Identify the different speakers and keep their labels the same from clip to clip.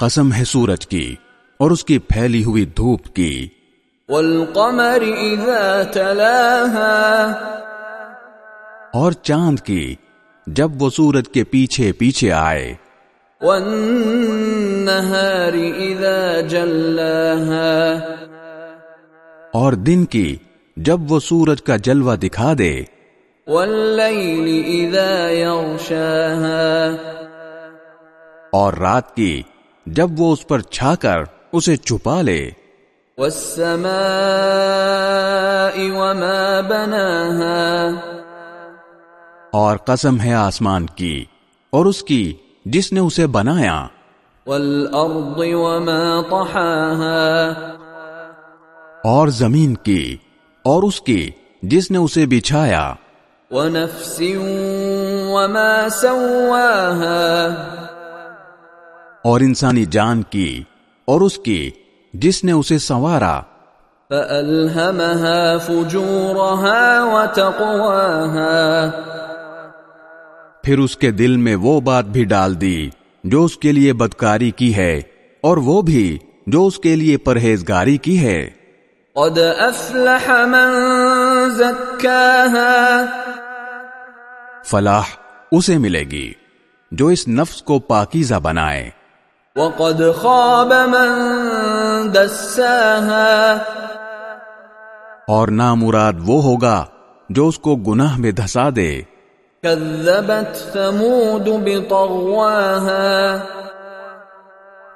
Speaker 1: قسم ہے سورج کی اور اس کی پھیلی ہوئی دھوپ کی۔
Speaker 2: والقمر اذا تلاها۔
Speaker 1: اور چاند کی جب وہ سورج کے پیچھے پیچھے آئے۔
Speaker 2: والنهار اذا جلاها۔
Speaker 1: اور دن کی جب وہ سورج کا جلوہ دکھا دے۔
Speaker 2: واللیل اذا یغشاها۔
Speaker 1: اور رات کی جب وہ اس پر چھا کر اسے چھپا لے۔
Speaker 2: والسماء وما بناها۔
Speaker 1: اور قسم ہے آسمان کی اور اس کی جس نے اسے بنایا۔
Speaker 2: والارض وما طحاها۔
Speaker 1: اور زمین کی اور اس کی جس نے اسے بچھایا۔
Speaker 2: ونفس وما سواها۔
Speaker 1: اور انسانی جان کی اور اس کی جس نے اسے سنوارا۔
Speaker 2: فألهمها فجورها وتقواها۔
Speaker 1: پھر اس کے دل میں وہ بات بھی ڈال دی جو اس کے لیے بدکاری کی ہے اور وہ بھی جو اس کے لیے پرہیزگاری کی ہے۔
Speaker 2: قد افلح من زکاها
Speaker 1: فلاح اسے ملے گی جو اس نفس کو پاکیزہ بنائے۔
Speaker 2: وقد خاب من دساها.
Speaker 1: اور نامراد وہ ہوگا جو اس کو گناہ میں دھسا دے۔
Speaker 2: كذبت ثمود بطغواها.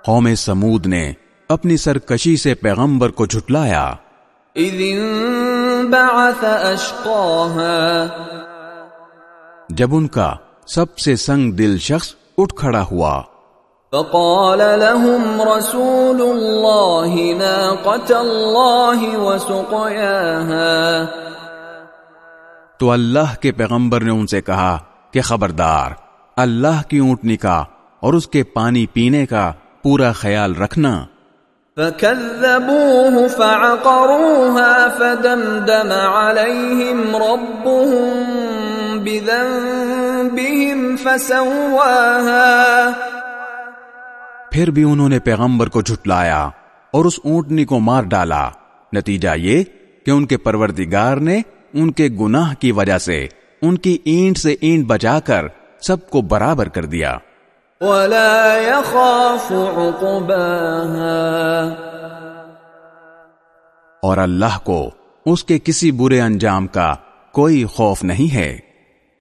Speaker 1: قوم سمود نے اپنی سرکشی سے پیغمبر کو جھٹلایا۔
Speaker 2: اذ انبعث اشقاها.
Speaker 1: جب ان کا سب سے سنگ دل شخص اٹھ کھڑا ہوا۔
Speaker 2: فقال لهم رسول الله ناقة الله وسقياها.
Speaker 1: تو اللہ کے پیغمبر نے ان سے کہا کہ خبردار اللہ کی اونٹنی کا اور اس کے پانی پینے کا پورا خیال رکھنا۔
Speaker 2: فكذبوه فعقروها فدمدم عليهم ربهم بذنبهم فسواها۔
Speaker 1: پھر بھی انہوں نے پیغمبر کو جھٹلایا اور اس اونٹنی کو مار ڈالا۔ نتیجہ یہ کہ ان کے پروردگار نے ان کے گناہ کی وجہ سے ان کی اینٹ سے اینٹ بچا کر سب کو برابر کر دیا۔
Speaker 2: ولا يخاف عقباها۔
Speaker 1: اور اللہ کو اس کے کسی برے انجام کا کوئی خوف نہیں ہے۔